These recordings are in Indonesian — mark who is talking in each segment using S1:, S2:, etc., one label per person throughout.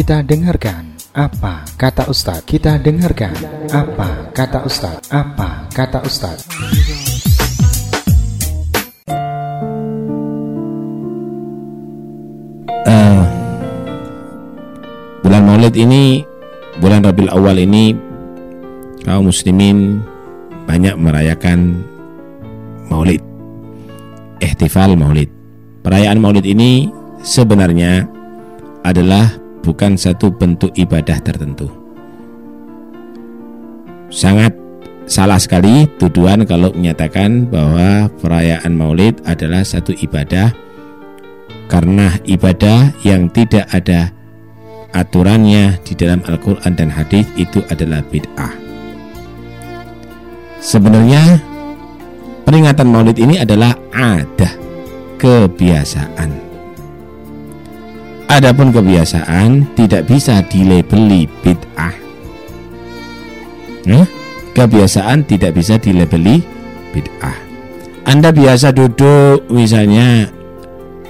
S1: Kita dengarkan apa kata Ustadz. Kita dengarkan apa kata Ustadz. Apa kata Ustadz.
S2: Uh, bulan Maulid ini, bulan Rabiul Awal ini, kaum muslimin banyak merayakan Maulid, ihtifal Maulid. Perayaan Maulid ini sebenarnya adalah bukan satu bentuk ibadah tertentu. Sangat salah sekali tuduhan kalau menyatakan bahwa perayaan Maulid adalah satu ibadah karena ibadah yang tidak ada aturannya di dalam Al-Quran dan hadis itu adalah bid'ah. Sebenarnya peringatan Maulid ini adalah ada kebiasaan Adapun kebiasaan tidak bisa dilabeli bid'ah. Hmm? Kebiasaan tidak bisa dilabeli bid'ah. Anda biasa duduk misalnya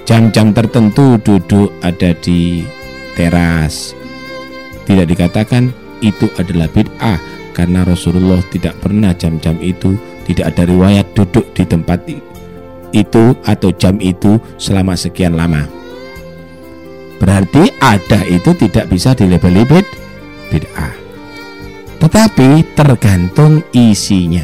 S2: jam-jam tertentu duduk ada di teras. Tidak dikatakan itu adalah bid'ah karena Rasulullah tidak pernah jam-jam itu tidak ada riwayat duduk di tempat itu atau jam itu selama sekian lama. Berarti ada itu tidak bisa dilabeli bid bid'ah. Tetapi tergantung isinya.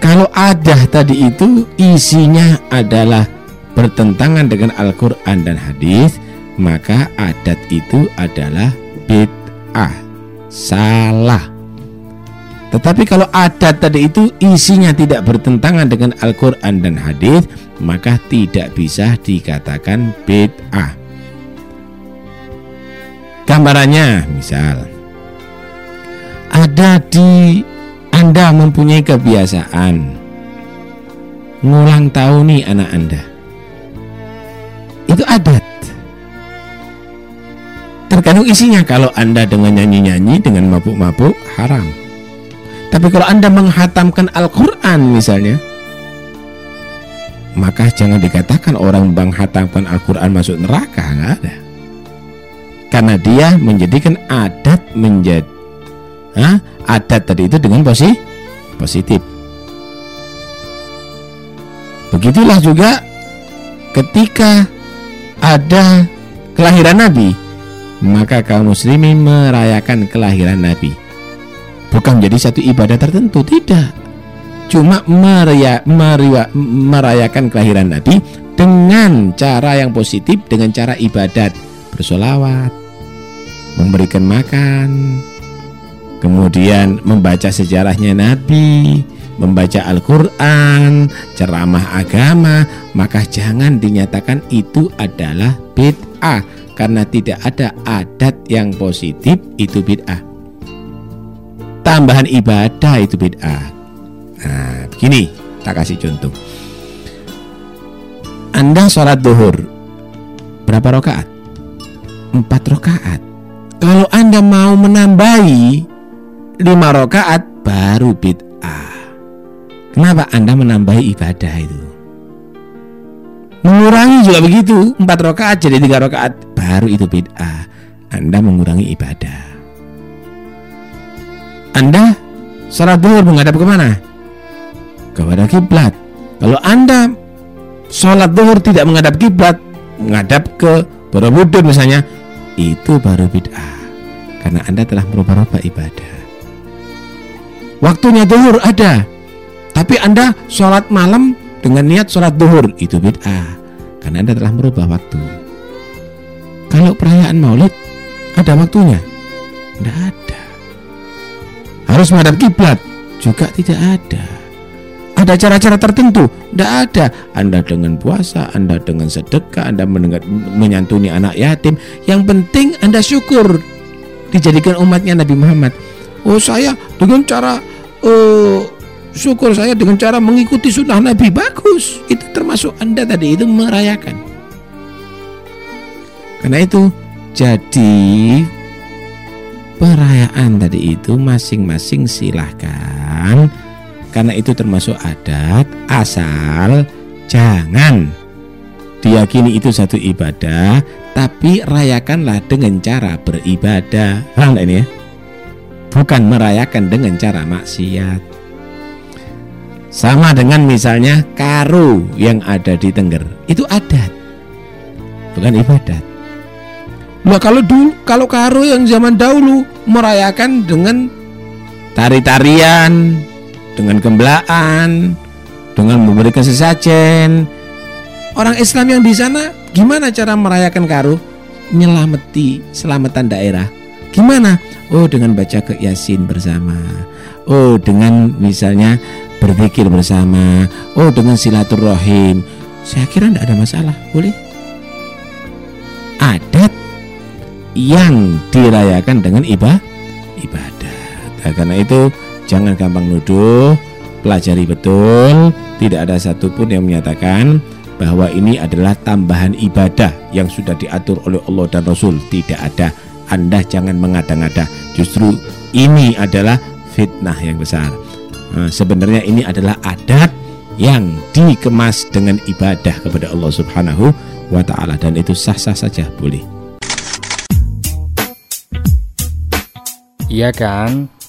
S2: Kalau ada tadi itu isinya adalah bertentangan dengan Al-Qur'an dan hadis, maka adat itu adalah bid'ah. Salah. Tetapi kalau adat tadi itu isinya tidak bertentangan dengan Al-Quran dan hadis, maka tidak bisa dikatakan bid'ah. Gambarannya misal ada di Anda mempunyai kebiasaan ngulang tahun nih anak Anda. Itu adat. Tergantung isinya kalau Anda dengan nyanyi-nyanyi dengan mabuk-mabuk haram. Tapi kalau Anda menghatamkan Al-Qur'an misalnya, maka jangan dikatakan orang menghatamkan Al-Qur'an masuk neraka, nggak ada karena dia menjadikan adat menjadi ha? adat tadi itu dengan posisi positif. Begitulah juga ketika ada kelahiran Nabi maka kaum muslimin merayakan kelahiran Nabi. Bukan menjadi satu ibadah tertentu tidak. Cuma meria, meria, merayakan kelahiran Nabi dengan cara yang positif dengan cara ibadat bersolawat memberikan makan, kemudian membaca sejarahnya Nabi, membaca Al-Quran, ceramah agama, maka jangan dinyatakan itu adalah bid'ah karena tidak ada adat yang positif itu bid'ah. Tambahan ibadah itu bid'ah. Nah, begini, tak kasih contoh. Anda sholat duhur berapa rakaat? Empat rakaat. Kalau Anda mau menambahi lima rakaat baru bid'ah. Kenapa Anda menambahi ibadah itu? Mengurangi juga begitu, empat rakaat jadi tiga rakaat baru itu bid'ah. Anda mengurangi ibadah. Anda sholat duhur menghadap ke mana? Kepada kiblat. Kalau Anda sholat duhur tidak menghadap kiblat, menghadap ke Borobudur misalnya, itu baru bid'ah karena Anda telah merubah-rubah ibadah. Waktunya duhur ada, tapi Anda sholat malam dengan niat sholat duhur itu bid'ah karena Anda telah merubah waktu. Kalau perayaan Maulid ada waktunya? Tidak ada. Harus menghadap kiblat juga tidak ada. Ada cara-cara tertentu? Tidak ada. Anda dengan puasa, Anda dengan sedekah, Anda mendengar, menyantuni anak yatim. Yang penting Anda syukur dijadikan umatnya Nabi Muhammad. Oh saya dengan cara uh, syukur saya dengan cara mengikuti sunnah Nabi bagus. Itu termasuk Anda tadi itu merayakan. Karena itu jadi perayaan tadi itu masing-masing silahkan karena itu termasuk adat asal jangan diyakini itu satu ibadah, tapi rayakanlah dengan cara beribadah. Nggak ini ya? Bukan merayakan dengan cara maksiat. Sama dengan misalnya karo yang ada di Tengger, itu adat. Bukan ibadat. Nah kalau dulu kalau karo yang zaman dahulu merayakan dengan tari-tarian, dengan gembelaan, dengan memberikan sesajen. Orang Islam yang di sana gimana cara merayakan karo? Nyelameti selamatan daerah. Gimana? Oh dengan baca ke Yasin bersama. Oh dengan misalnya berpikir bersama. Oh dengan silaturahim. Saya kira tidak ada masalah. Boleh? Adat yang dirayakan dengan ibadah ibadat. Nah, karena itu jangan gampang nuduh, pelajari betul, tidak ada satupun yang menyatakan bahwa ini adalah tambahan ibadah yang sudah diatur oleh Allah dan Rasul. Tidak ada. Anda jangan mengada-ngada. Justru ini adalah fitnah yang besar. Nah, sebenarnya ini adalah adat yang dikemas dengan ibadah kepada Allah Subhanahu wa taala dan itu sah-sah saja boleh.
S1: Iya kan?